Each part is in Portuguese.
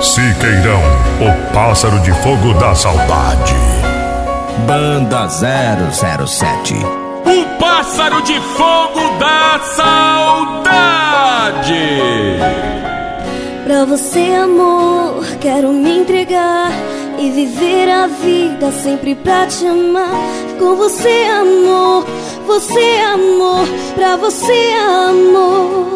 Siqueirão, o pássaro de fogo da saudade. Banda 007 O pássaro de fogo da saudade. Pra você, amor, quero me entregar e viver a vida sempre pra te amar. Com você, amor, você, amor, pra você, amor.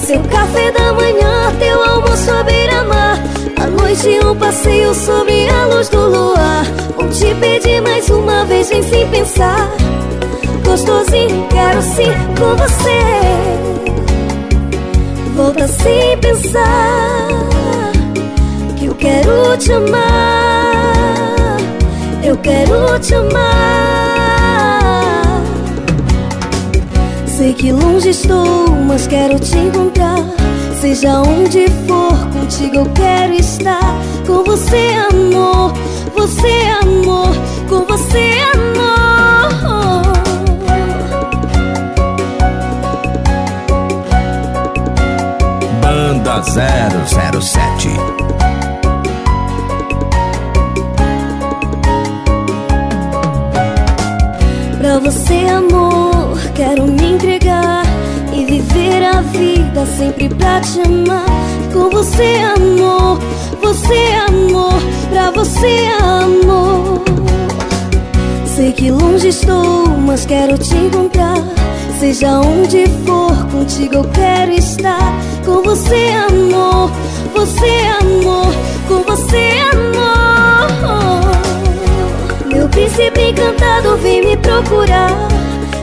Seu café da manhã, teu almoço à beira-mar. À noite um passeio sobre a luz do luar. Vou te pedir mais uma vez, vem sem pensar. Gostosinho, quero sim com você. Volta sem pensar Que eu quero te amar. Eu quero te amar Sei que longe estou, mas quero te encontrar. Seja onde for, contigo eu quero estar. Com você, amor, você, amor Com você, amor. Banda 007 Pra você, amor, quero me entregar e viver a vida sempre pra te amar. Com você, amor, você, amor, pra você, amor. Sei que longe estou, mas quero te encontrar. Seja onde for, contigo eu quero estar. Com você, amor, você, amor, com você, amor. Meu príncipe encantado vem me procurar.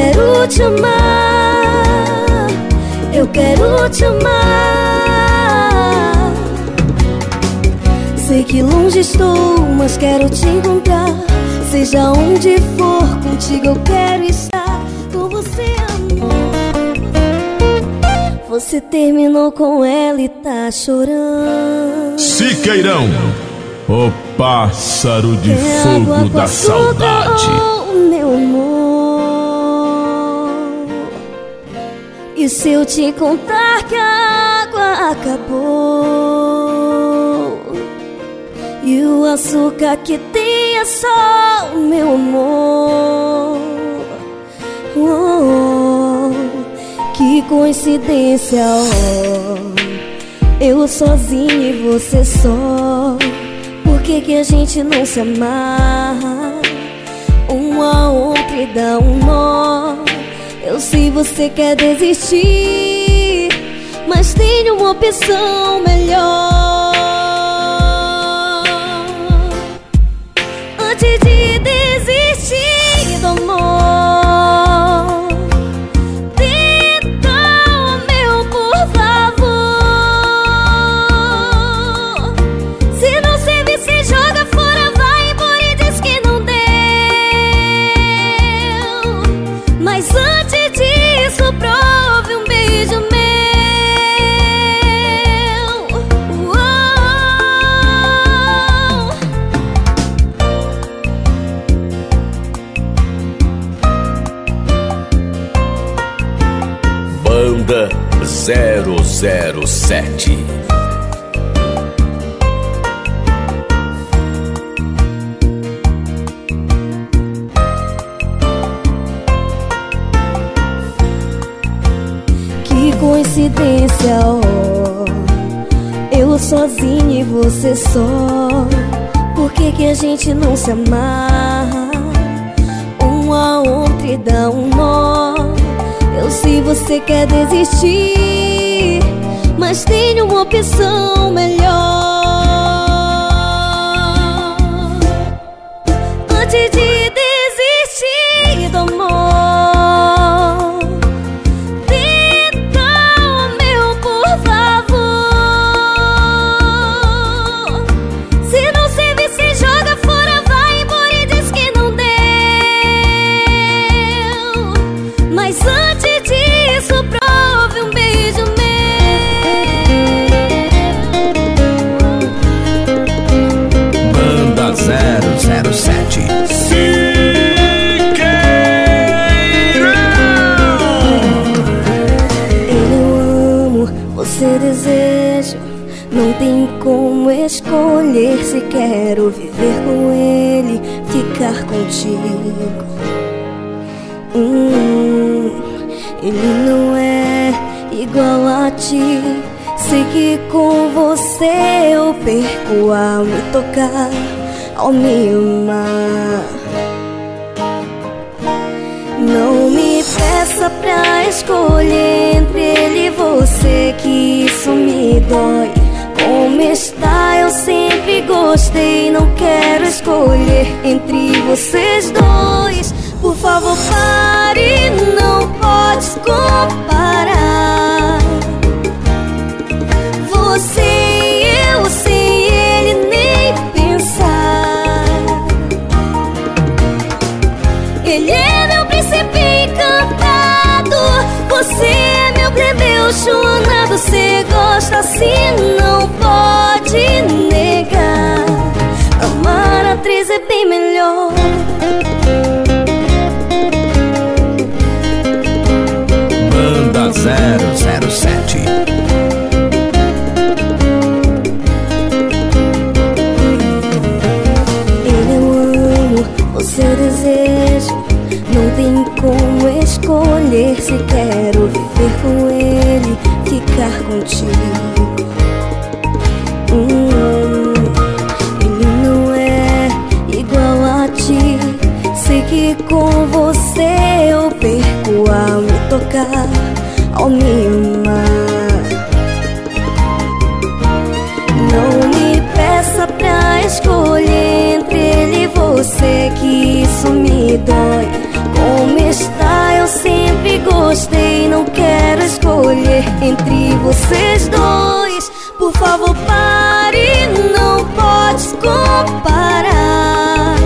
quero te amar Eu quero te amar. Sei que longe estou, mas quero te encontrar. Seja onde for, contigo eu quero estar. Com você, amor. Você terminou com ela e tá chorando. Siqueirão, o pássaro de água fogo da saudade. meu amor E se eu te contar que a água acabou? E o açúcar que tem é só o meu amor? Oh, Que coincidência, oh Eu sozinho e você só. Por que, que a gente não se amarra? Um a outro e dá um nó Eu sei você quer desistir Mas tem uma opção melhor desistir Mas tem uma opção melhor se quero viver com ele, ficar contigo. Hum, ele não é igual a ti. Sei que com você eu perco ao me tocar, ao me amar. Não me peça pra escolher entre ele e você, que isso me dói. Como está? Eu sempre gostei. Não quero escolher entre vocês dois. Por favor, pare, não pode comparar. Você e eu sem ele nem pensar. Ele é meu príncipe encantado. Você é meu plebeu chonado. Você gosta assim, não pode negar. Amar a atriz é bem melhor. Banda 007 Ele eu amo, você eu desejo. Não tem como escolher se quero viver com ele, contigo. Hum, ele não é igual a ti. Sei que com você eu perco ao me tocar, ao me amar. Não me peça pra escolher entre ele e você, que isso me dói. Como está, eu sempre gostei. Não quero entre vocês dois. Por favor, pare, não pode comparar.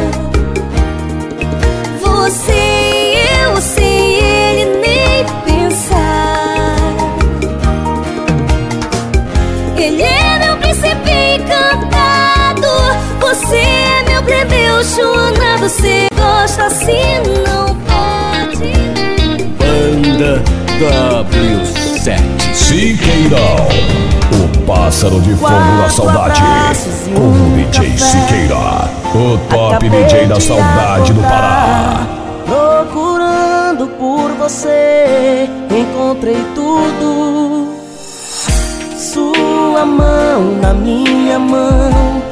Você e eu sem ele nem pensar. Ele é meu príncipe encantado. Você é meu plebeu chonado. Você gosta assim, não pode. Banda W7 Siqueirão, o pássaro de fogo da saudade. Com o DJ Siqueira, o top DJ da saudade do Pará. Procurando por você, encontrei tudo. Sua mão na minha mão,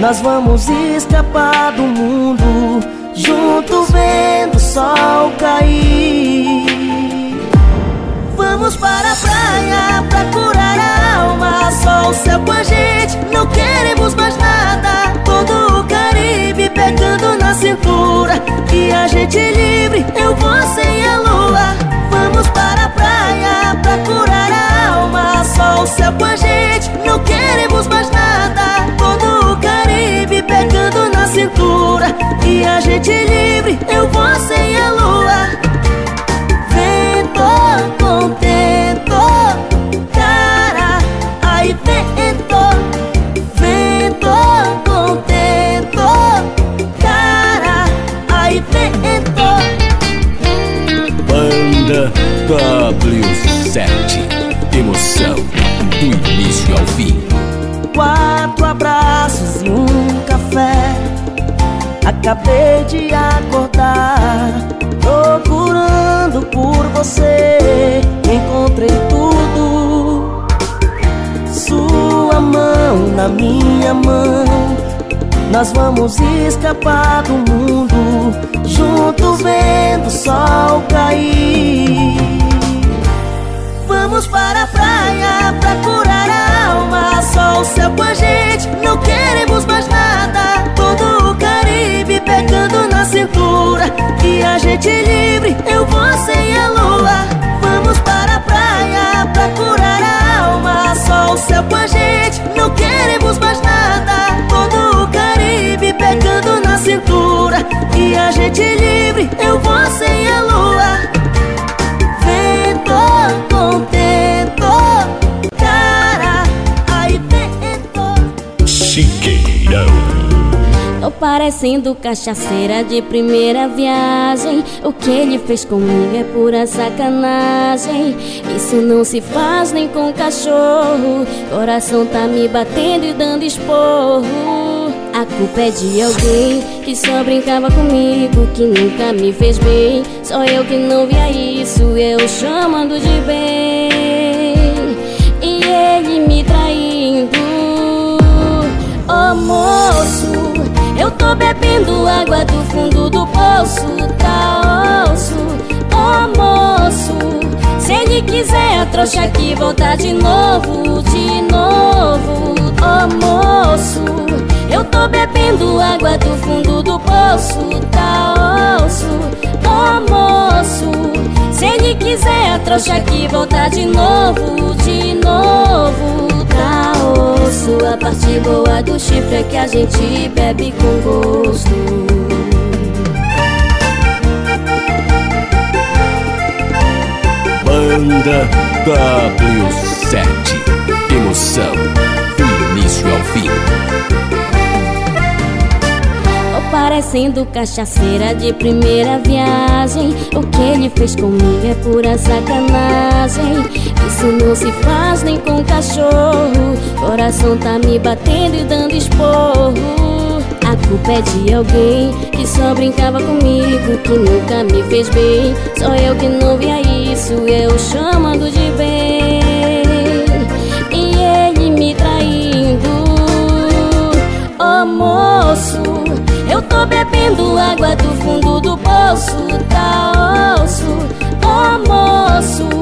nós vamos escapar do mundo, junto vendo o sol cair. Praia pra curar a alma. Só o céu com a gente, não queremos mais nada. Todo o Caribe pegando na cintura. E a gente livre, eu vou sem a lua. Vamos para a praia pra curar a alma. Só o céu com a gente, não queremos mais nada. Todo o Caribe pegando na cintura. E a gente livre, eu vou sem a lua vento contento Cara, ai vento Vento contento Cara, ai vento. Banda W7 Emoção do início ao fim. Quatro abraços e um café. Acabei de acordar por você. Encontrei tudo. Sua mão na minha mão. Nós vamos escapar do mundo. Junto vendo o sol cair. Vamos para a praia pra curar a alma. Só o céu com a gente, não queremos mais nada. Todo o Caribe pegando na cintura E a gente livre, eu, você e a lua. Vamos para a praia pra curar a alma. Só o céu com a gente, não queremos mais nada. Todo o Caribe pegando na cintura. E a gente livre, eu, você e a lua Tô parecendo cachaceira de primeira viagem O que ele fez comigo é pura sacanagem Isso não se faz nem com cachorro Coração tá me batendo e dando esporro a culpa é de alguém que só brincava comigo, que nunca me fez bem. Só eu que não via isso, eu chamando de bem. E ele me traindo. Oh moço, tô bebendo água do fundo do poço, tá osso, oh moço. Se ele quiser a trouxa aqui voltar de novo, de novo, oh moço Eu tô bebendo água do fundo do poço, tá osso, oh moço Se ele quiser a trouxa aqui voltar de novo, de novo osso A parte boa do chifre é que a gente bebe com gosto. Banda W7 Emoção do início ao fim. Parecendo cachaceira de primeira viagem O que ele fez comigo é pura sacanagem Isso não se faz nem com cachorro Coração tá me batendo e dando esporro a culpa é de alguém que só brincava comigo, que nunca me fez bem. Só eu que não via isso, eu chamando de bem. E ele me traindo. Oh moço, eu tô bebendo água do fundo do poço, tá osso, oh moço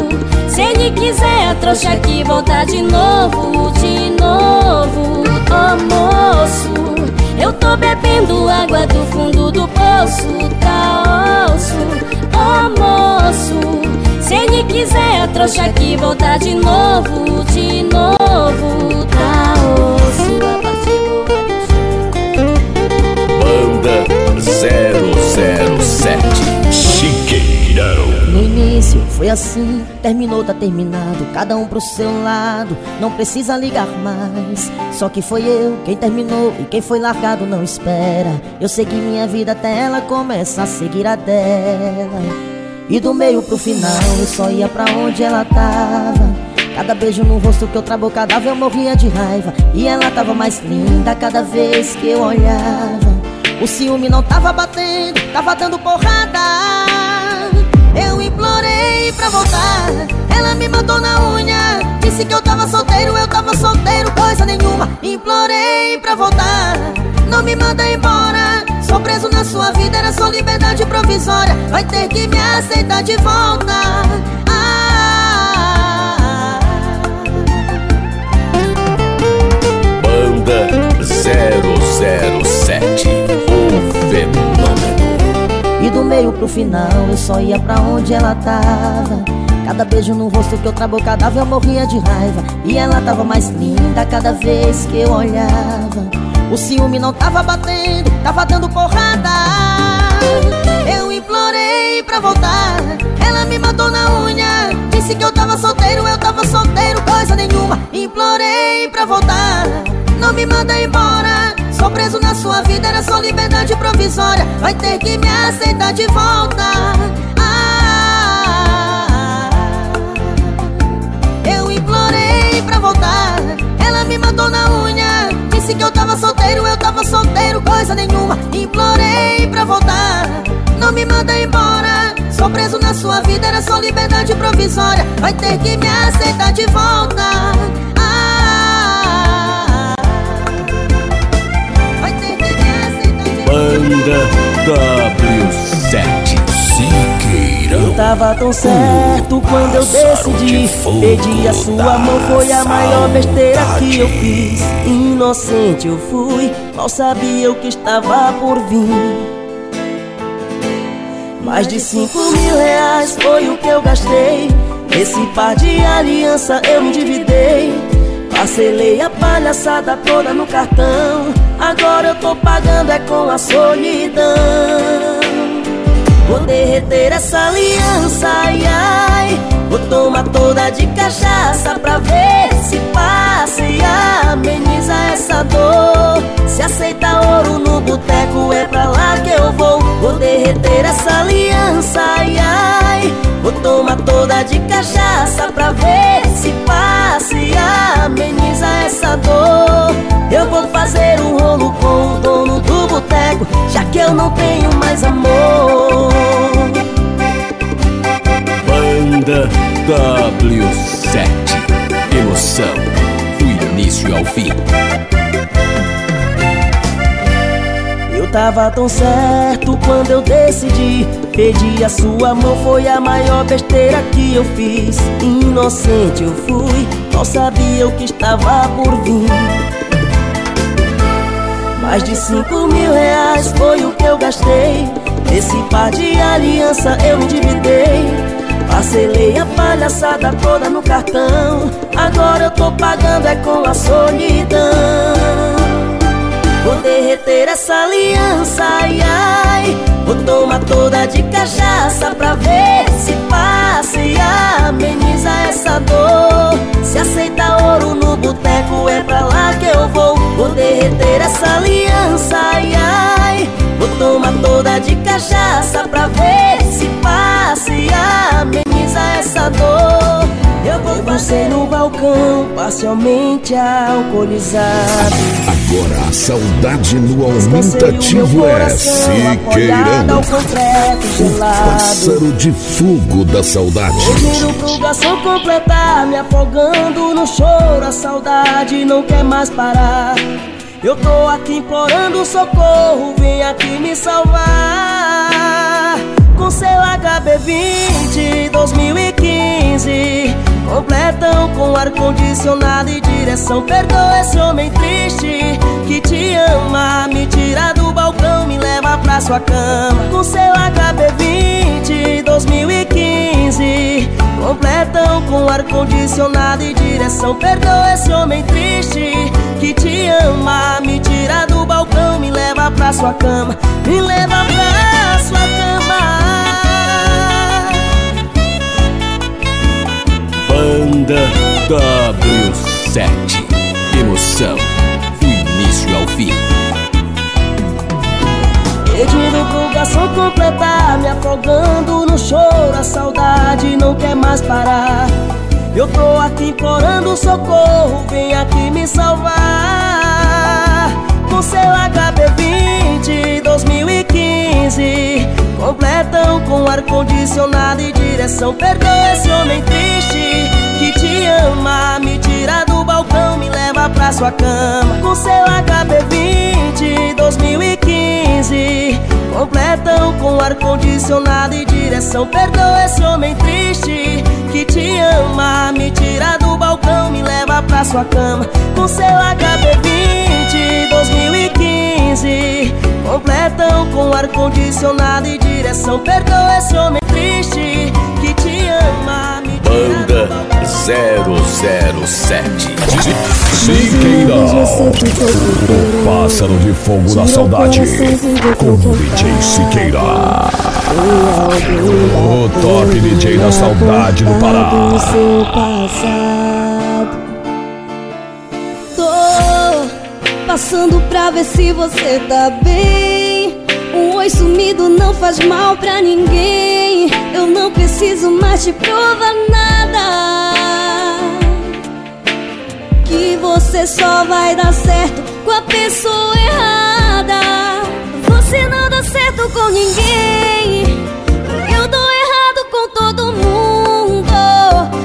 Se quiser a trouxa aqui voltar de novo, de novo, oh moço Eu tô bebendo água do fundo do poço, tá osso, oh moço Se ele quiser a trouxa aqui voltar de novo, de novo, foi assim, terminou, tá terminado Cada um pro seu lado, não precisa ligar mais. Só que foi eu quem terminou e quem foi largado não espera. Eu segui minha vida até ela começa a seguir a dela. E do meio pro final eu só ia pra onde ela tava. Cada beijo no rosto que eu trabocadava eu morria de raiva. E ela tava mais linda cada vez que eu olhava. O ciúme não tava batendo, tava dando porrada pra voltar. Ela me matou na unha. Disse que eu tava solteiro, eu tava solteiro Coisa nenhuma. Implorei pra voltar. Não me manda embora. Sou preso na sua vida, era só liberdade provisória. Vai ter que me aceitar de volta pro final eu só ia pra onde ela tava. Cada beijo no rosto que eu trabocadava eu morria de raiva. E ela tava mais linda cada vez que eu olhava. O ciúme não tava batendo, tava dando porrada. Eu implorei pra voltar, ela me matou na unha. Disse que eu tava solteiro, eu tava solteiro, coisa nenhuma. Implorei pra voltar, não me manda embora. Sou preso na sua vida, era só liberdade provisória. Vai ter que me aceitar de volta. Ah, Eu implorei pra voltar. Ela me mandou na unha. Disse que eu tava solteiro, eu tava solteiro Coisa nenhuma, implorei pra voltar. Não me manda embora. Sou preso na sua vida, era só liberdade provisória. Vai ter que me aceitar de volta Banda W7 Siqueira. Eu tava tão certo quando eu decidi Pedir a sua mão. Foi a maior besteira que eu fiz. Inocente eu fui, mal sabia o que estava por vir. Mais de cinco mil reais foi o que eu gastei. Esse par de aliança eu me endividei. Parcelei a palhaçada toda no cartão Agora eu tô pagando é com a solidão. Vou derreter essa aliança, ai ai. Vou tomar toda de cachaça pra ver se passa e ameniza essa dor. Se aceita ouro no boteco é pra lá que eu vou. Vou derreter essa aliança, ai ai. Vou tomar toda de cachaça pra ver se passa e ameniza essa dor Já que eu não tenho mais amor. Banda W7 Emoção do início ao fim. Eu tava tão certo quando eu decidi. Pedir a sua mão foi a maior besteira que eu fiz. Inocente eu fui, mal sabia o que estava por vir Mais de cinco mil reais foi o que eu gastei. Esse par de aliança eu endividei. Parcelei a palhaçada toda no cartão. Agora eu tô pagando é com a solidão. Vou derreter essa aliança, ai ai. Vou tomar toda de cachaça pra ver se passa e ameniza essa dor Se aceita ouro no boteco é pra lá que eu vou. Vou derreter essa aliança, ai ai. Vou tomar toda de cachaça pra ver se passa e ameniza essa dor Eu vou você no balcão, parcialmente alcoolizado Agora a saudade no o aumentativo é Siqueirão. O pássaro de fogo da saudade. Pedindo pro garçom completar Me afogando no choro A saudade não quer mais parar Eu tô aqui implorando socorro Vem aqui me salvar Com seu HB20 2015 Completão com ar-condicionado e direção. Perdoa esse homem triste que te ama. Me tira do balcão, me leva pra sua cama. Com seu HB20 2015 Completão com ar-condicionado e direção. Perdoa esse homem triste que te ama. Me tira do balcão, me leva pra sua cama. Me leva pra W7 Emoção do início ao fim. Pedindo pro completar Me afogando no choro A saudade não quer mais parar. Eu tô aqui implorando socorro Vem aqui me salvar. Com seu HB20 2015 Completão com ar-condicionado e direção. Perdoa esse homem triste que te ama Me tira do balcão, me leva pra sua cama. Com seu HB20 2015 Completão com ar-condicionado e direção. Perdoa esse homem triste que te ama Me tira do balcão, me leva pra sua cama. Com seu HB20 2015 Completão com ar-condicionado e direção. Perdoa esse homem triste que te ama Me tira do Banda. balcão 007 Siqueira. O pássaro de fogo da saudade. Com o DJ Siqueira. O top DJ da saudade do Pará. Tô passando pra ver se você tá bem. Um oi sumido não faz mal pra ninguém. Eu não preciso mais te provar nada. Que você só vai dar certo com a pessoa errada. Você não dá certo com ninguém. Eu dou errado com todo mundo.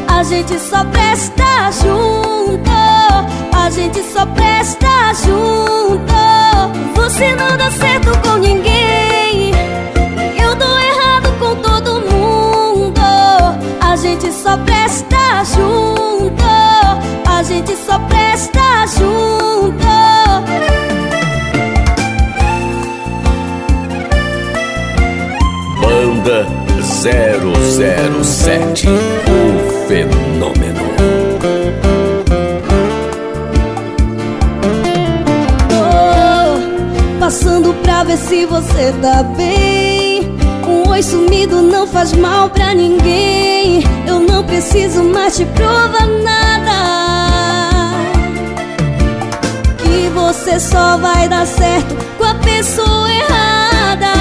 A gente só presta junto. A gente só presta 007 O Fenômeno. Oh, Passando pra ver se você tá bem. Um oi sumido não faz mal pra ninguém. Eu não preciso mais te provar nada. Que você só vai dar certo com a pessoa errada.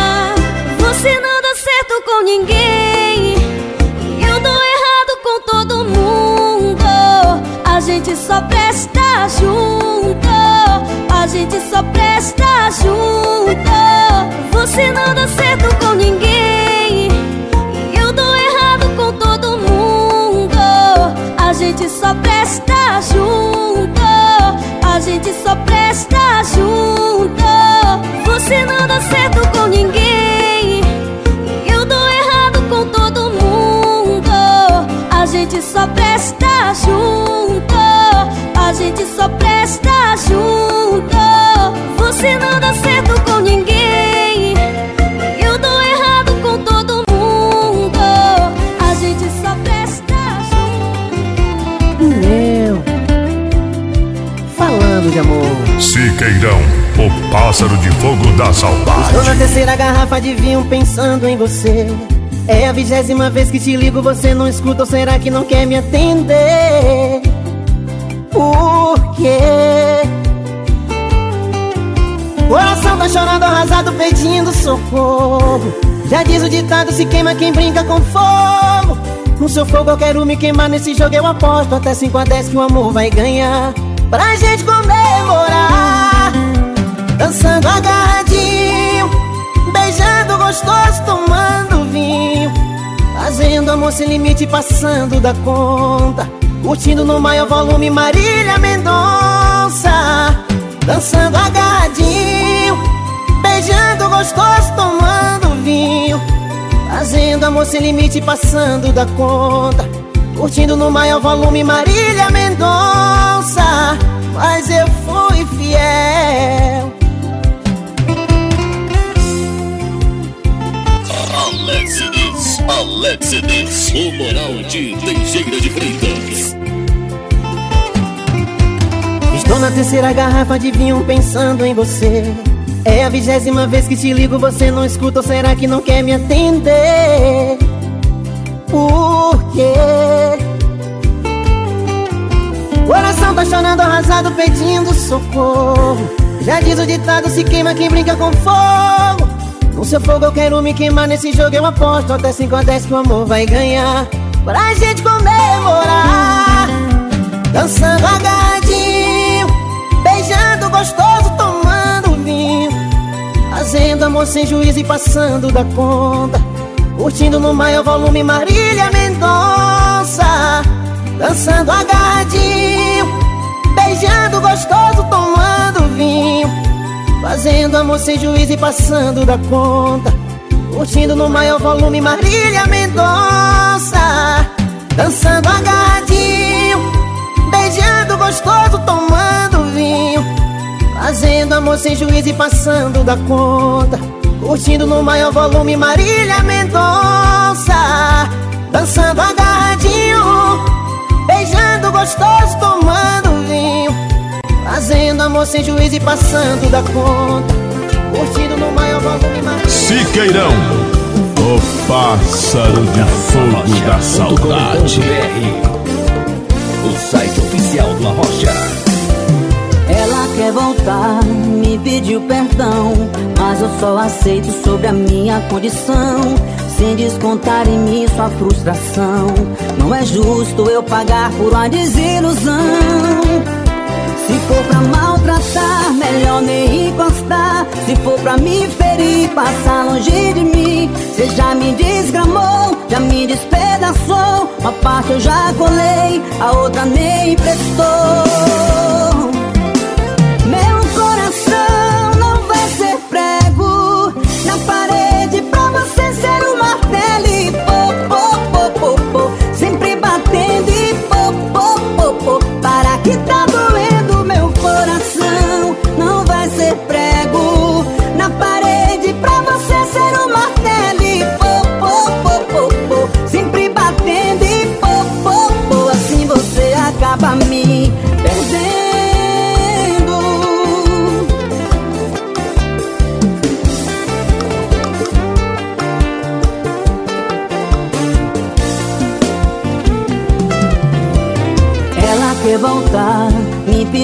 Você não com ninguém. Eu dou errado com todo mundo. A gente só presta junto. A gente só presta junto. Você não dá certo com ninguém. Eu dou errado com todo mundo. A gente só presta junto. A gente só presta junto. Você não dá certo com ninguém gente só presta junto. A gente só presta junto. Você não dá certo com ninguém. Eu dou errado com todo mundo. A gente só presta junto. Meu Falando de amor. Siqueirão, o pássaro de fogo da saudade. Estou na terceira garrafa de vinho pensando em você é a vigésima vez que te ligo, você não escuta ou será que não quer me atender? Por quê? Coração tá chorando arrasado pedindo socorro Já diz o ditado, se queima quem brinca com fogo No seu fogo eu quero me queimar, nesse jogo eu aposto Até 5 a 10 que o amor vai ganhar Pra gente comemorar Dançando agarradinho Beijando gostoso, tomando Fazendo amor sem limite, passando da conta. Curtindo no maior volume Marília Mendonça. Dançando agarradinho Beijando gostoso, tomando vinho. Fazendo amor sem limite, passando da conta. Curtindo no maior volume Marília Mendonça. Mas eu fui fiel Alexides, Alexides, o moral de Teixeira de Freitas. Estou na terceira garrafa de vinho pensando em você. É a vigésima vez que te ligo, você não escuta ou será que não quer me atender? Por quê? Coração tá chorando arrasado pedindo socorro Já diz o ditado, se queima quem brinca com fogo com seu fogo eu quero me queimar nesse jogo eu aposto Até 5 a 10 que o amor vai ganhar. Pra gente comemorar. Dançando agarradinho Beijando gostoso, tomando vinho. Fazendo amor sem juízo e passando da conta. Curtindo no maior volume Marília Mendonça. Dançando agarradinho Beijando gostoso, tomando vinho Fazendo amor sem juízo e passando da conta. Curtindo no maior volume Marília Mendonça. Dançando agarradinho Beijando gostoso, tomando vinho. Fazendo amor sem juízo e passando da conta. Curtindo no maior volume Marília Mendonça. Dançando agarradinho Beijando gostoso, tomando Fazendo amor sem juízo e passando da conta. Curtindo no maior volume Siqueirão O pássaro de fogo da saudade. O site oficial do Arrocha. Ela quer voltar, me pediu perdão Mas eu só aceito sobre a minha condição. Sem descontar em mim sua frustração. Não é justo eu pagar por uma desilusão se for pra maltratar, melhor nem encostar. Se for pra me ferir, passar longe de mim. Você já me desgramou, já me despedaçou. Uma parte eu já colei, a outra nem prestou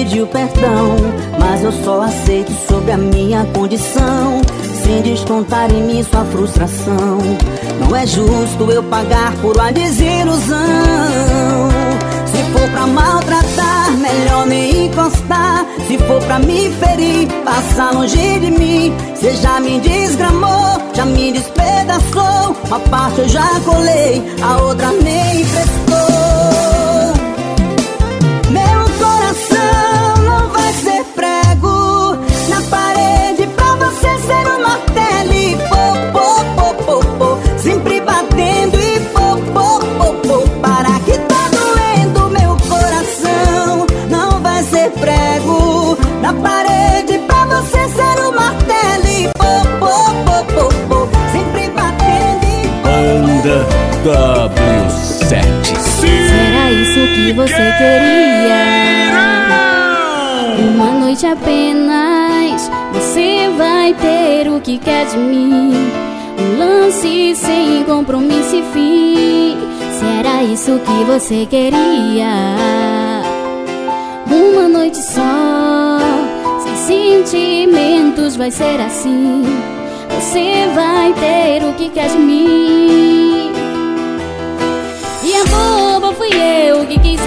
pediu perdão, mas eu só aceito sobre a minha condição. Sem descontar em mim sua frustração. Não é justo eu pagar por uma desilusão. Se for pra maltratar, melhor nem encostar. Se for pra me ferir, passa longe de mim. Cê já me desgramou, já me despedaçou. Uma parte eu já colei, a outra nem prestou. você queria. Uma noite apenas, você vai ter o que quer de mim. Um lance sem compromisso e fim. Será isso que você queria? Uma noite só, sem sentimentos, vai ser assim. Você vai ter o que quer de mim. E a boba fui eu que quis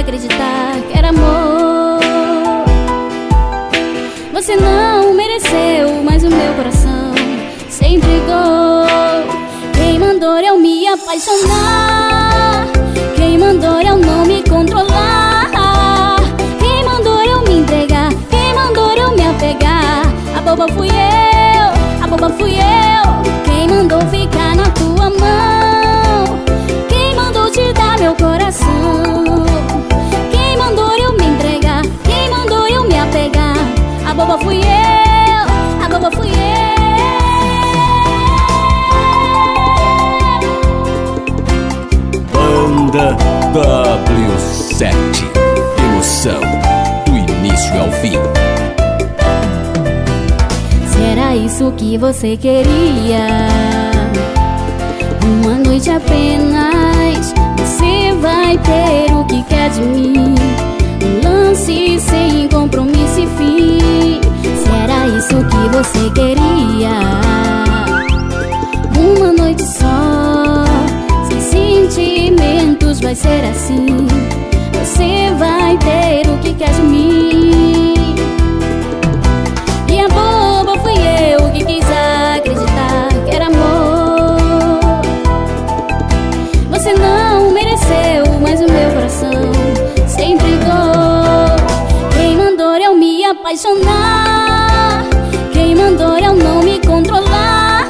acreditar que era amor. Você não mereceu, mas o meu coração se entregou. Quem mandou eu me apaixonar? Quem mandou eu não me controlar? Quem mandou eu me entregar? Quem mandou eu me apegar? A boba fui eu, a boba fui eu. Quem mandou ficar W7 Emoção do início ao fim. Será isso que você queria? Uma noite apenas você vai ter o que quer de mim. Um lance sem compromisso e fim. Será isso que você queria? Uma noite só Sem sentimentos vai ser assim Você vai ter o que quer de mim E a boba fui eu que quis acreditar que era amor Você não mas o meu coração se entregou. Quem mandou eu me apaixonar? Quem mandou eu não me controlar?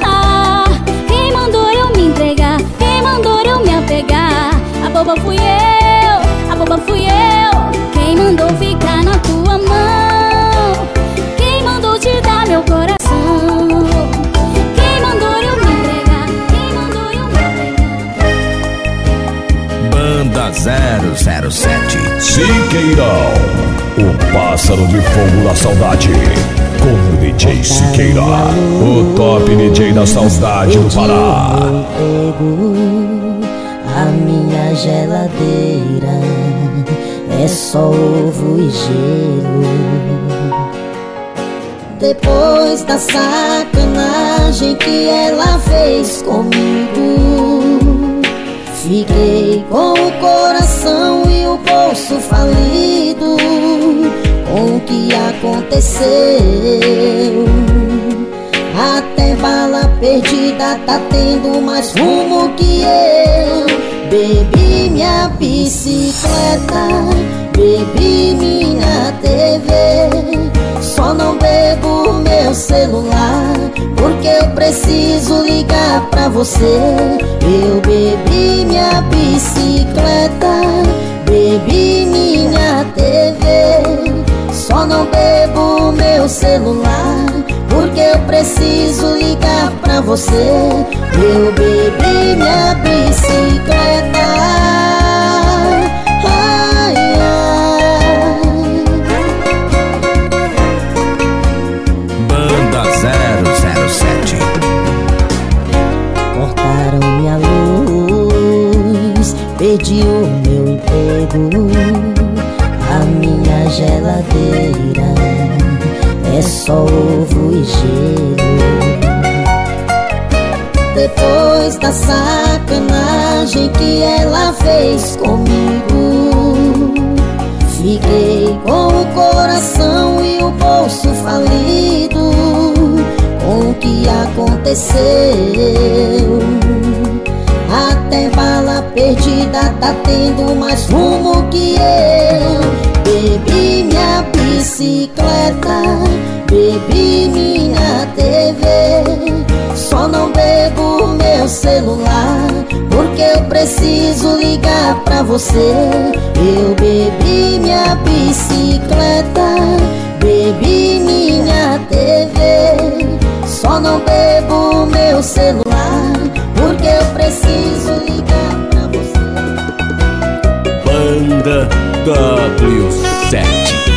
Quem mandou eu me entregar? Quem mandou eu me apegar? A boba fui eu, fui eu. Quem mandou ficar na tua mão? Quem mandou te dar meu coração? da 007. Siqueirão, o pássaro de fogo da saudade. Com o DJ Siqueira, o top DJ da saudade do Pará. A minha geladeira é só ovo e gelo. Depois da sacanagem que ela fez comigo Fiquei com o coração e o bolso falido. Com o que aconteceu? Até bala perdida tá tendo mais rumo que eu Bebi minha bicicleta, bebi minha TV Só não bebo meu celular Porque eu preciso ligar pra você. Eu bebi minha bicicleta Bebi minha TV Só não bebo meu celular eu preciso ligar pra você. Eu bebi minha bicicleta. Perdi o meu emprego. A minha geladeira é só ovo e gelo. Depois da sacanagem que ela fez comigo, fiquei com o coração e o bolso falido com o que aconteceu. Até bala perdida tá tendo mais rumo que eu. Bebi minha bicicleta, bebi minha TV. Só não bebo meu celular, porque eu preciso ligar pra você. Eu bebi minha bicicleta, bebi minha TV. Só não bebo meu celular, porque eu preciso ligar pra você. Banda W7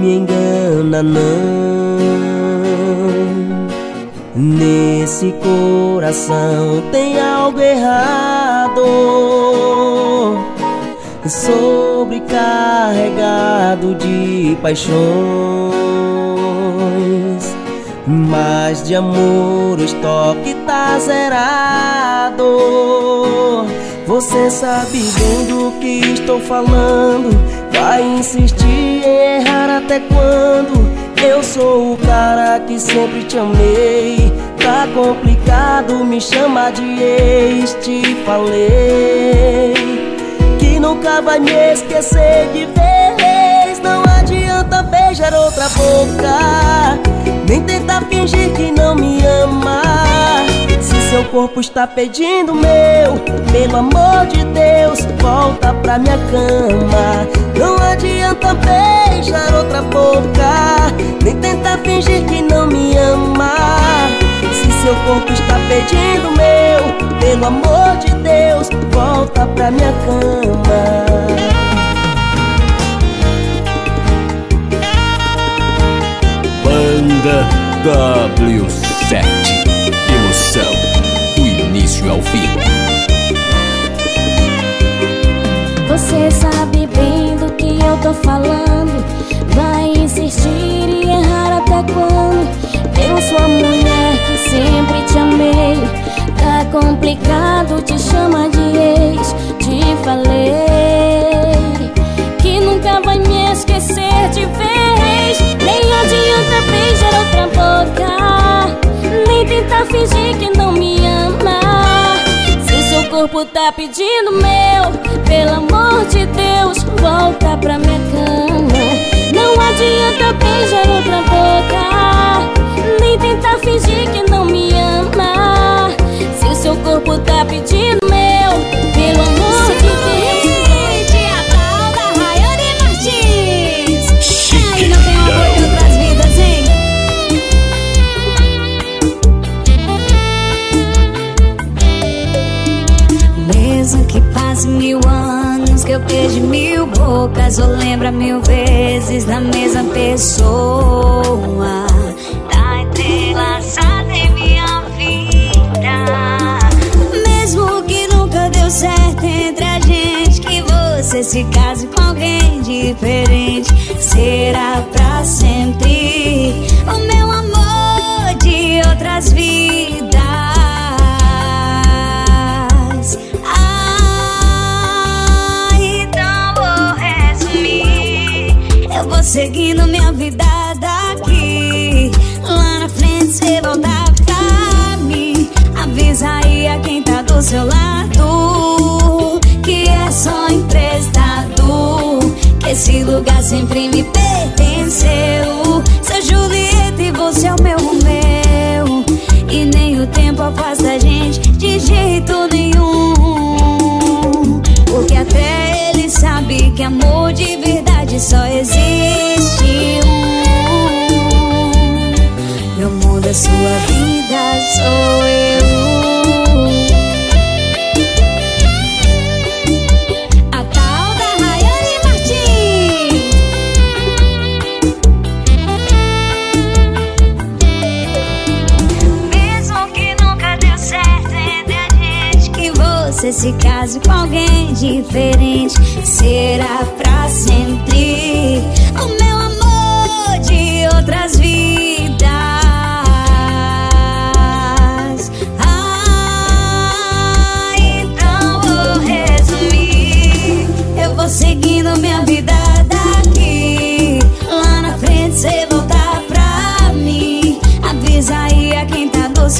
me engana, não. Nesse coração tem algo errado. Sobrecarregado de paixões. Mas de amor o estoque tá zerado. Você sabe bem do que estou falando. Vai insistir em errar até quando? Eu sou o cara que sempre te amei. Tá complicado me chamar de ex. Te falei que nunca vai me esquecer de vez. Não adianta beijar outra boca, nem tentar fingir que não me ama. Se seu corpo está pedindo meu, pelo amor de Deus, volta pra minha cama. Não adianta beijar outra boca, nem tentar fingir que não me ama. Se seu corpo está pedindo meu, pelo amor de Deus, volta pra minha cama. Banda W7 Emoção Do início ao fim Você sabe bem do que eu tô falando. Vai insistir e errar até quando? Eu sou a mulher que sempre te amei. Tá complicado te chamar de ex Te falei. Que nunca vai me esquecer de vez. Nem adianta beijar outra boca. Nem tentar fingir que não me ama corpo tá pedindo meu, pelo amor de Deus, volta pra minha cama. Não adianta beijar outra boca, nem tentar fingir que não me ama.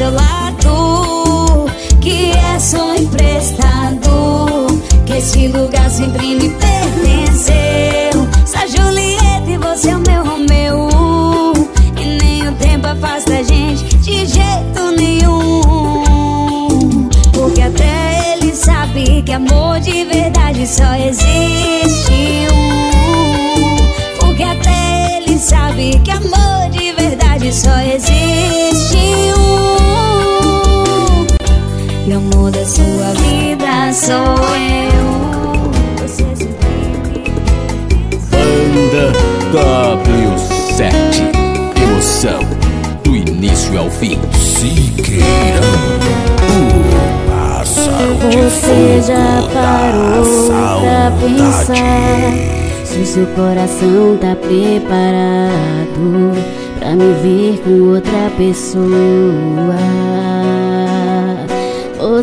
Seu lado que é só emprestado. Que esse lugar sempre me pertenceu. Sou Julieta e você é o meu Romeu. E nem o tempo afasta a gente de jeito nenhum. Porque até ele sabe que amor de verdade só existe um. Porque até ele sabe que amor de verdade só existe amor da sua vida sou eu. Você sempre Banda W7 Emoção do início ao fim. Siqueirão, o pássaro Você já parou pra pensar. Se o seu coração tá preparado Pra me ver com outra pessoa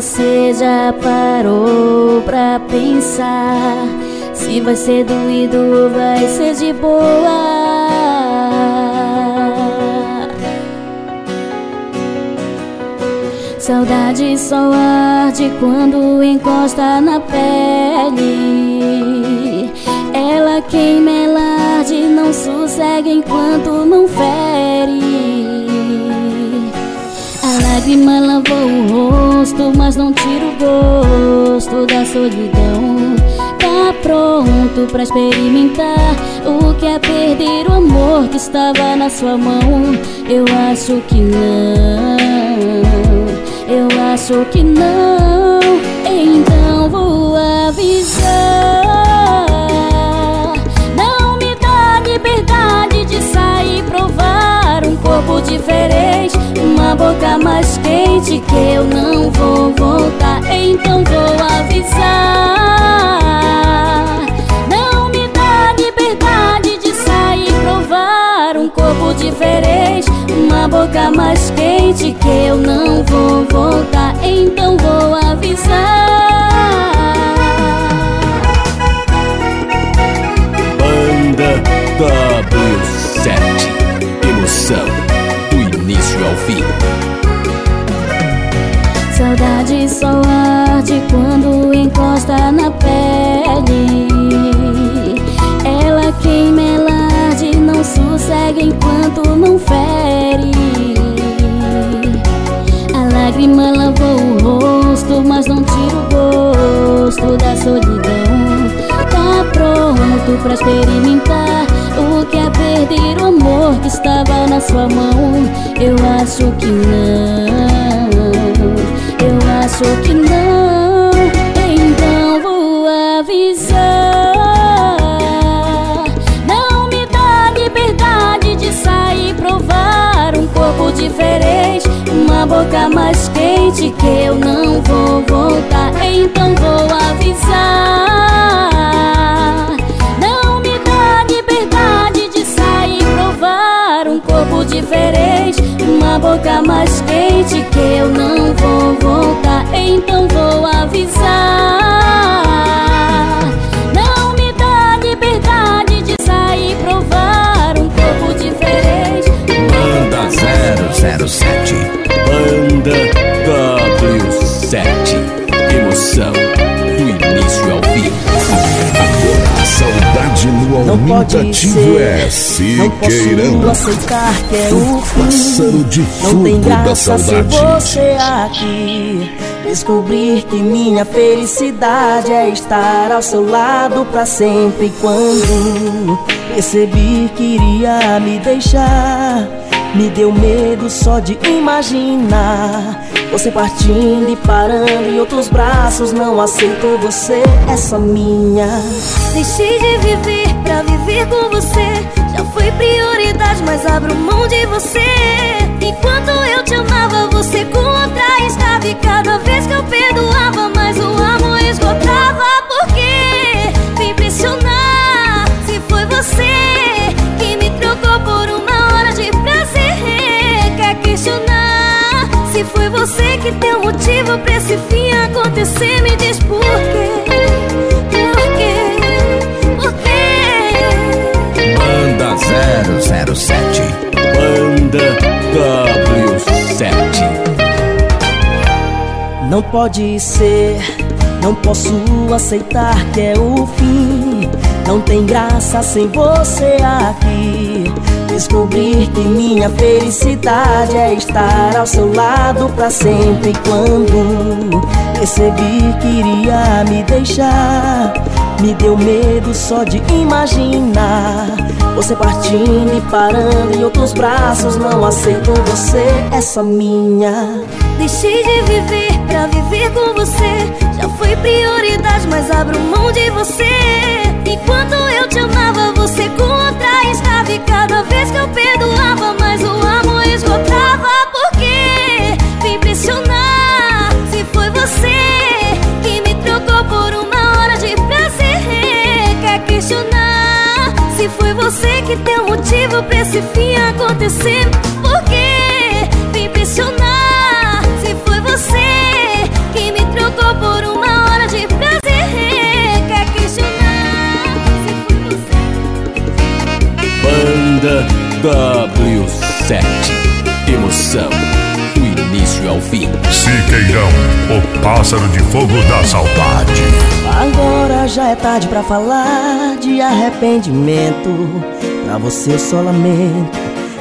Você já parou pra pensar Se vai ser doído ou vai ser de boa Saudade só arde quando encosta na pele. Ela queima, ela arde, não sossega enquanto não fere. A lágrima lavou o rosto, mas não tira o gosto da solidão. Tá pronto pra experimentar o que é perder o amor que estava na sua mão? Eu acho que não. Eu acho que não, então vou avisar. Não me dá liberdade de sair provar um corpo diferente, boca mais quente que eu não vou voltar. Então vou avisar. Não me dá liberdade de sair provar um corpo diferente, uma boca mais quente que eu não vou voltar. Então vou avisar. Enquanto não fere. A lágrima lavou o rosto, mas não tira o gosto da solidão. Tá pronto pra experimentar o que é perder o amor que estava na sua mão? Eu acho que não. Eu acho que não. Boca mais quente que eu não vou voltar. Então vou avisar. Não me dá liberdade de sair provar um corpo diferente, uma boca mais quente que eu não vou voltar. Então vou avisar. Não me dá liberdade de sair provar um corpo diferente. Banda 007. Não pode ser, é não posso aceitar que é o fim. Não tem graça sem saudade. você aqui. Descobrir que minha felicidade é estar ao seu lado pra sempre. Quando percebi que iria me deixar, me deu medo só de imaginar Você partindo e parando em outros braços Não aceito você, é essa minha. Deixei de viver pra viver com você. Já foi prioridade, mas abro mão de você. Enquanto eu te amava, você com outra estava. E cada vez que eu perdoava, mais o amor esgotava. Por quê? Me impressionar se foi você. Você que tem um motivo pra esse fim acontecer. Me diz por quê, por quê, por quê? Banda 007 Banda W7 Não pode ser, não posso aceitar que é o fim. Não tem graça sem você aqui. Descobrir que minha felicidade é estar ao seu lado pra sempre. Quando percebi que iria me deixar, me deu medo só de imaginar. Você partindo e parando em outros braços. Não aceito você, é só minha. Deixei de viver pra viver com você. Já foi prioridade, mas abro mão de você. Enquanto eu te amava, cada vez que eu perdoava, mais o amor esgotava. Por quê? Me impressionar se foi você que me trocou por uma hora de prazer. Quer questionar se foi você que deu motivo pra esse fim acontecer? W7 Emoção do início ao fim Siqueirão, o pássaro de fogo da saudade. Agora já é tarde pra falar de arrependimento. Pra você eu só lamento.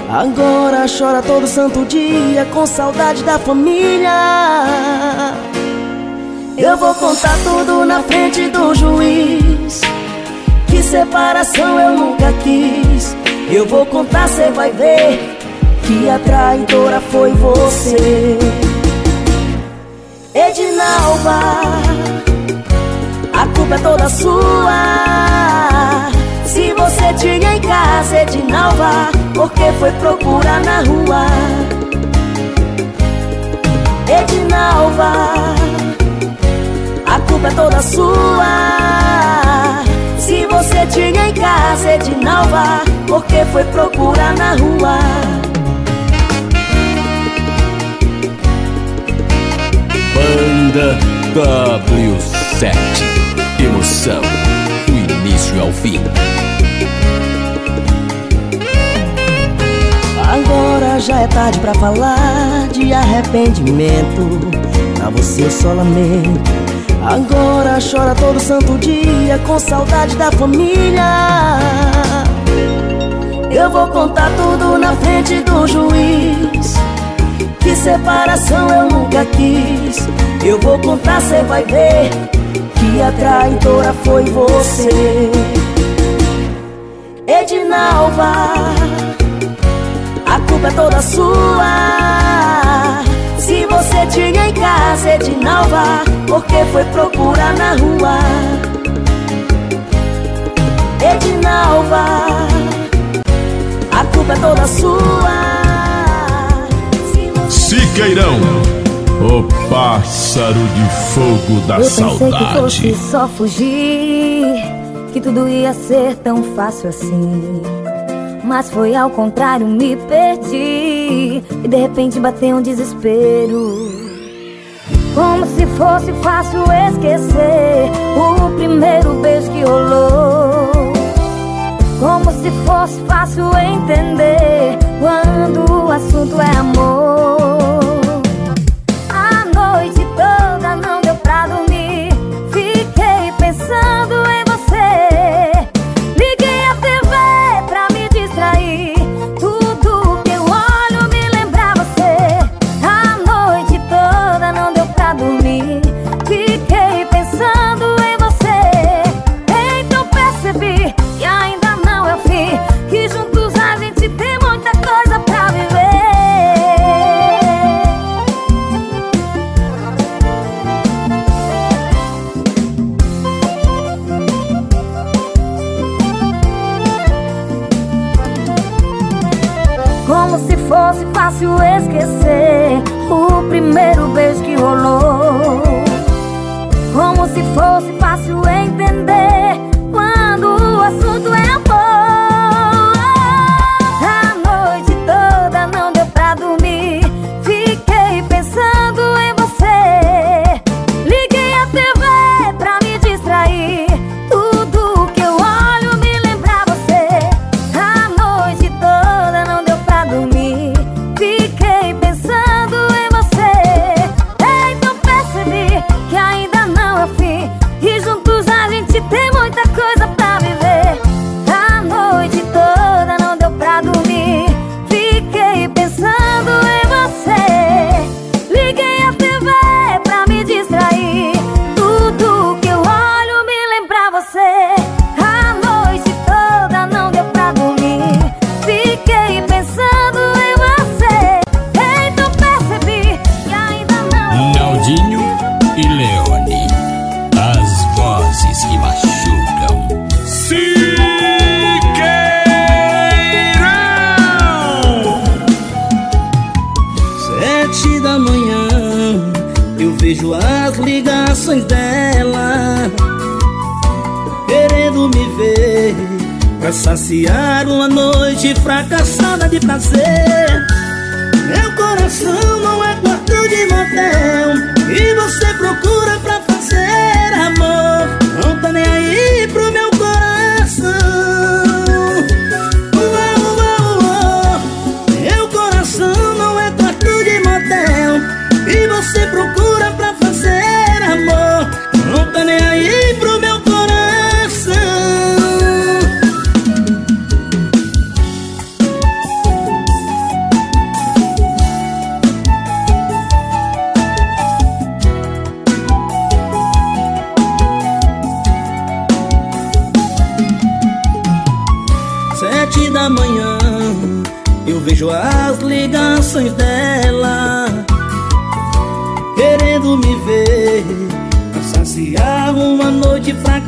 Agora chora todo santo dia com saudade da família. Eu vou contar tudo na frente do juiz. Que separação eu nunca quis. Eu vou contar, cê vai ver que a traidora foi você. Edinalva, a culpa é toda sua. Se você tinha em casa, Edinalva, por que foi procurar na rua? Edinalva, a culpa é toda sua. Você tinha em casa, Edinalva, por que foi procurar na rua? Banda W7 Emoção do início ao fim Agora já é tarde pra falar de arrependimento. Pra você eu só lamento. Agora chora todo santo dia com saudade da família. Eu vou contar tudo na frente do juiz. Que separação eu nunca quis. Eu vou contar, cê vai ver que a traidora foi você. Edinalva. A culpa é toda sua Se você tinha em casa Edinalva Por que foi procurar na rua? Edinalva A culpa é toda sua Siqueirão, o pássaro de fogo da Eu pensei que saudade. fosse só fugir, que tudo ia ser tão fácil assim. Mas foi ao contrário, me perdi. E de repente bateu um desespero. Como se fosse fácil esquecer o primeiro beijo que rolou. Como se fosse fácil entender quando o assunto é amor.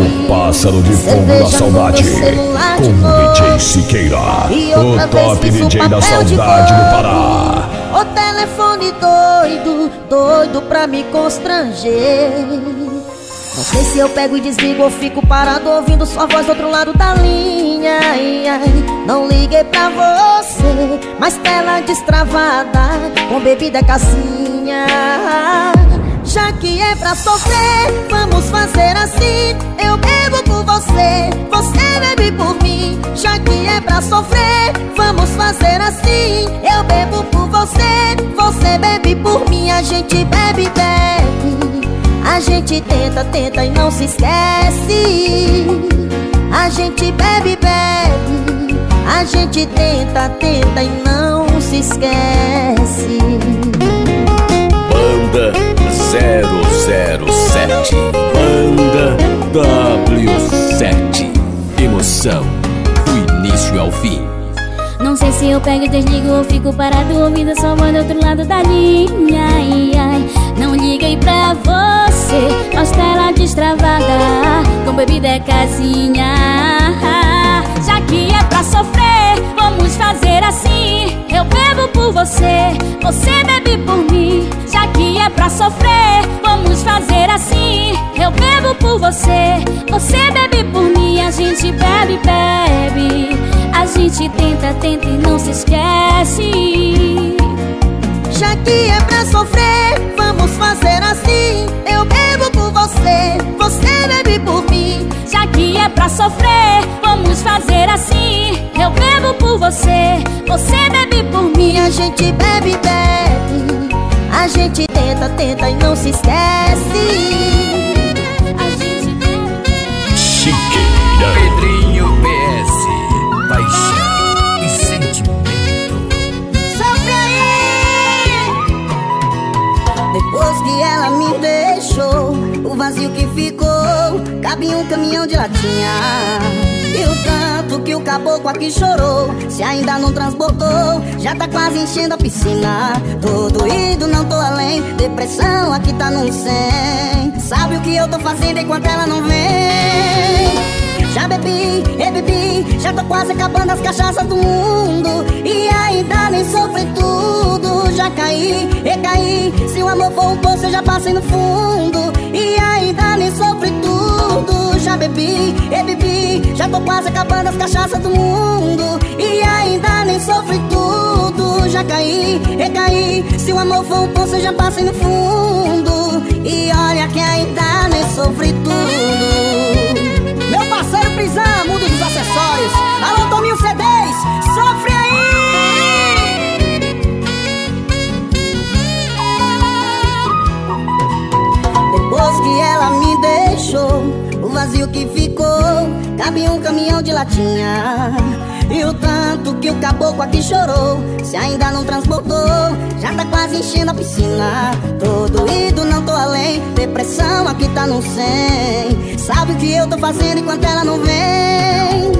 o pássaro de fogo da saudade, com o DJ Siqueira, o top DJ da saudade do Pará. O telefone doido, doido pra me constranger. Não sei se eu pego e desligo ou fico parado ouvindo sua voz do outro lado da linha. Ai, ai, não liguei pra você, mas tela destravada com bebida cassinha. Já que é pra sofrer, vamos fazer assim. Eu bebo por você, você bebe por mim. Já que é pra sofrer, vamos fazer assim. Eu bebo por você, você bebe por mim. A gente bebe, bebe. A gente tenta, tenta e não se esquece. A gente bebe, bebe. A gente tenta, tenta e não se esquece. Banda 007 Banda W7 Emoção do início ao fim. Não sei se eu pego desligo ou fico parado ouvindo voz do outro lado da linha. Ai, ai. Não liguei pra você, mas tela destravada Com bebida é casinha. Já que é pra sofrer, vamos fazer assim. Eu bebo por você, você bebe por mim. Já que é pra sofrer, vamos fazer assim. Eu bebo por você, você bebe por mim. A gente bebe, bebe. A gente tenta, tenta e não se esquece que é pra sofrer, vamos fazer assim. Eu bebo por você, você bebe por mim. Já que é pra sofrer, vamos fazer assim. Eu bebo por você, você bebe por mim. A gente bebe, bebe. A gente tenta, tenta e não se esquece. A gente bebe Siqueira. Pedrinho PS Paixão que ficou, cabe um caminhão de latinha. E o tanto que o caboclo aqui chorou, se ainda não transbordou, já tá quase enchendo a piscina. Tô doído, não tô além, depressão aqui tá num 100. Sabe o que eu tô fazendo enquanto ela não vem? Já bebi, rebebi, já tô quase acabando as cachaças do mundo. E ainda nem sofri tudo Já caí, recaí, se o amor for um poço eu já passei no fundo. E ainda nem sofri tudo Já bebi, rebebi, já tô quase acabando as cachaças do mundo. E ainda nem sofri tudo Já caí, recaí, se o amor for um poço eu já passei no fundo. E olha que ainda nem sofri tudo Prisão, mundo dos acessórios. Alô, Tominho C10, sofre aí! Depois que ela me deixou O vazio que ficou Cabe um caminhão de latinha. E o tanto que o caboclo aqui chorou Se ainda não transportou Já tá quase enchendo a piscina. Tô doído, não tô além Depressão aqui tá no 100 Sabe o que eu tô fazendo enquanto ela não vem?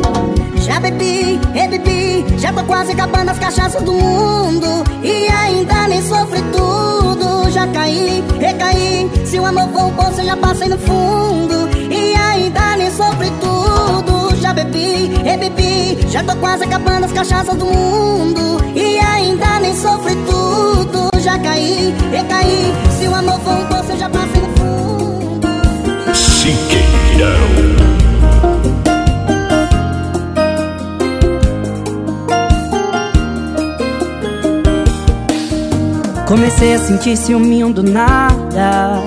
Já bebi, rebebi, já tô quase acabando as cachaças do mundo. E ainda nem sofri tudo. Já caí, recaí, se o amor for poço eu já passei no fundo. E ainda nem sofri tudo. Já bebi, rebebi, já tô quase acabando as cachaças do mundo. E ainda nem sofri tudo. Já caí, recaí, se o amor for poço eu já passei no fundo Siqueirão. Comecei a sentir ciúminho do nada.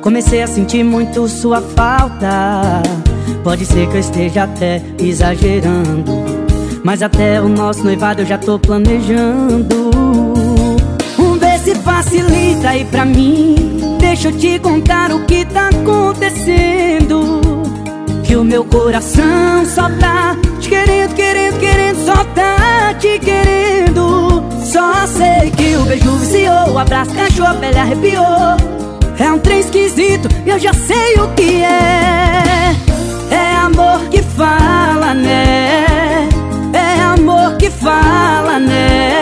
Comecei a sentir muito sua falta. Pode ser que eu esteja até exagerando Mas até o nosso noivado eu já tô planejando facilita aí pra mim. Deixa eu te contar o que tá acontecendo. Que o meu coração só tá te querendo, querendo, querendo Só tá te querendo. Só sei que o beijo viciou O abraço cachou, a pele arrepiou. É um trem esquisito e eu já sei o que é. É amor que fala, né? É amor que fala, né?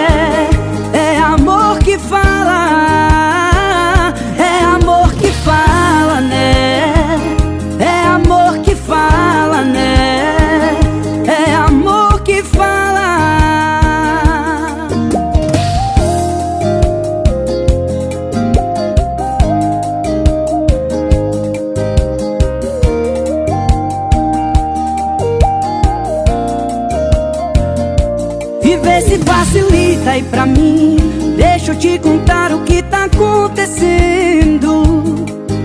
Te contar o que tá acontecendo.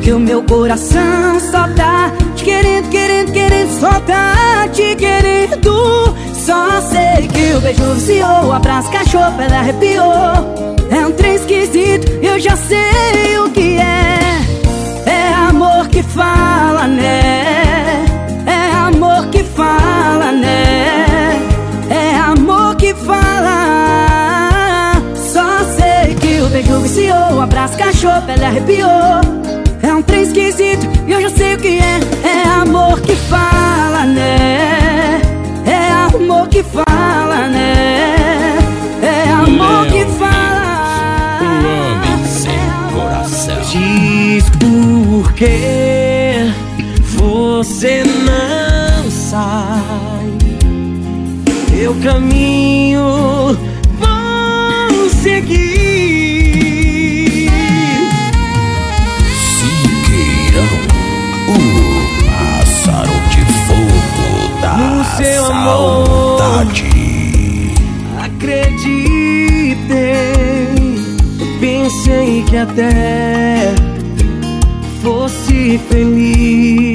Que o meu coração só tá te querendo, querendo, querendo Só tá te querendo. Só sei que o beijo viciou O abraço cachorro, pele arrepiou. É um trem esquisito, eu já sei o que é. É amor que fala, né? O abraço cachorro, pele arrepiou É um trem esquisito e eu já sei o que é É amor que fala, né? É amor que fala, né? É amor que fala Homem sem coração. Diz por que você não sai Meu caminho pensei que até fosse feliz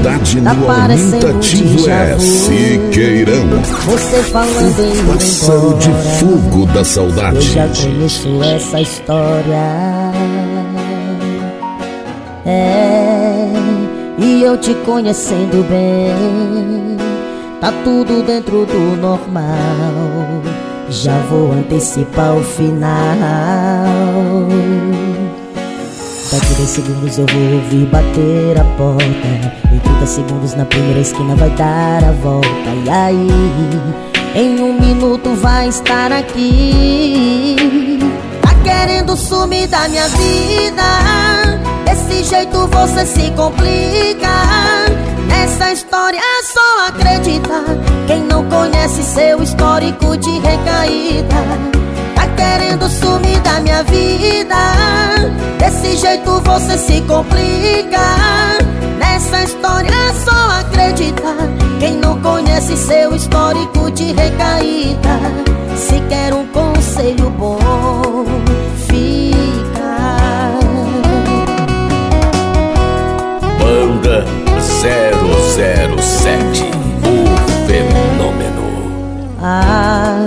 A saudade tá no um aumentativo é. Siqueirão. Você falando em Pássaro de fogo da Eu saudade. já conheço essa história. É, e eu te conhecendo bem, tá tudo dentro do normal. Já vou antecipar o final. Daqui 10 segundos eu vou ouvir bater a porta. Em 30 segundos na primeira esquina vai dar a volta. E aí, em um minuto vai estar aqui. Tá querendo sumir da minha vida. Desse jeito você se complica. Nessa história é só acreditar. Quem não conhece seu histórico de recaída. Querendo sumir da minha vida. Desse jeito você se complica. Nessa história é só acreditar. Quem não conhece seu histórico de recaída Se quer um conselho bom Fica. Banda 007 O Fenômeno. Ah,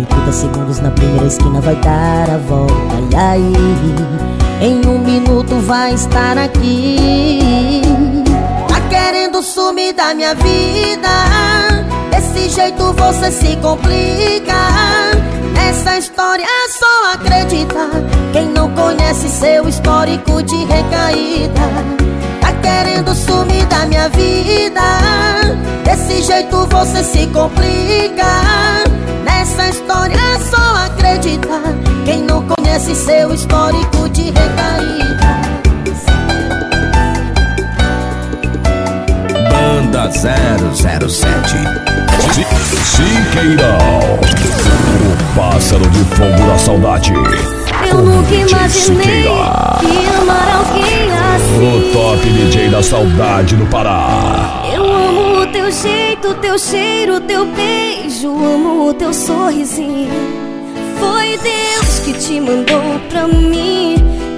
Em 30 segundos na primeira esquina vai dar a volta. E aí, em um minuto vai estar aqui. Tá querendo sumir da minha vida. Desse jeito você se complica. Nessa história é só acreditar. Quem não conhece seu histórico de recaída. Tá querendo sumir da minha vida. Desse jeito você se complica Nessa história é só acreditar Quem não conhece seu histórico de recaída Banda 007 Siqueirão. O pássaro de fogo da saudade. Eu nunca imaginei que amar alguém O assim. top DJ da saudade do Pará. Teu jeito, teu cheiro, teu beijo, amo o teu sorrisinho. Foi Deus que te mandou pra mim.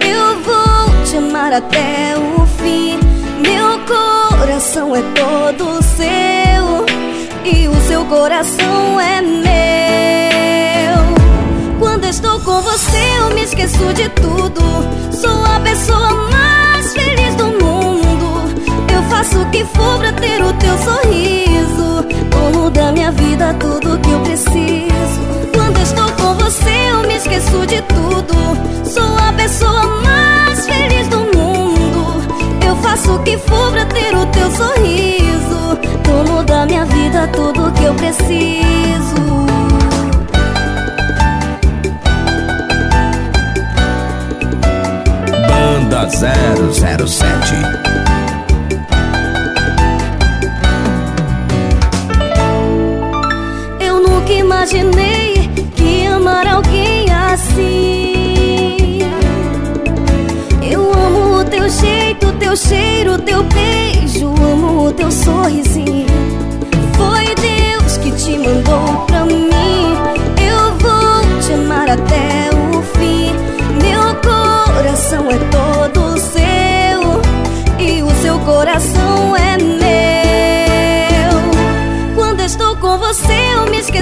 Eu vou te amar até o fim. Meu coração é todo seu e o seu coração é meu. Quando estou com você, eu me esqueço de tudo. Sou a pessoa mais feliz do mundo. Faço o que for pra ter o teu sorriso. Dono da minha vida, tudo que eu preciso. Quando estou com você, eu me esqueço de tudo. Sou a pessoa mais feliz do mundo. Eu faço o que for pra ter o teu sorriso. Dono da minha vida, tudo que eu preciso. Banda 007 imaginei que amar alguém assim. Eu amo o teu jeito, teu cheiro, teu beijo, amo o teu sorrisinho. Foi Deus que te mandou pra mim. Eu vou te amar até o fim. Meu coração é todo seu e o seu coração é meu. Quando estou com você, eu me esqueço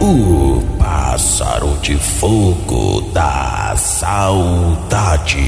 o pássaro de fogo da saudade.